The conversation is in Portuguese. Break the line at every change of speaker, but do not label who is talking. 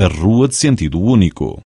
A rua de sentido único.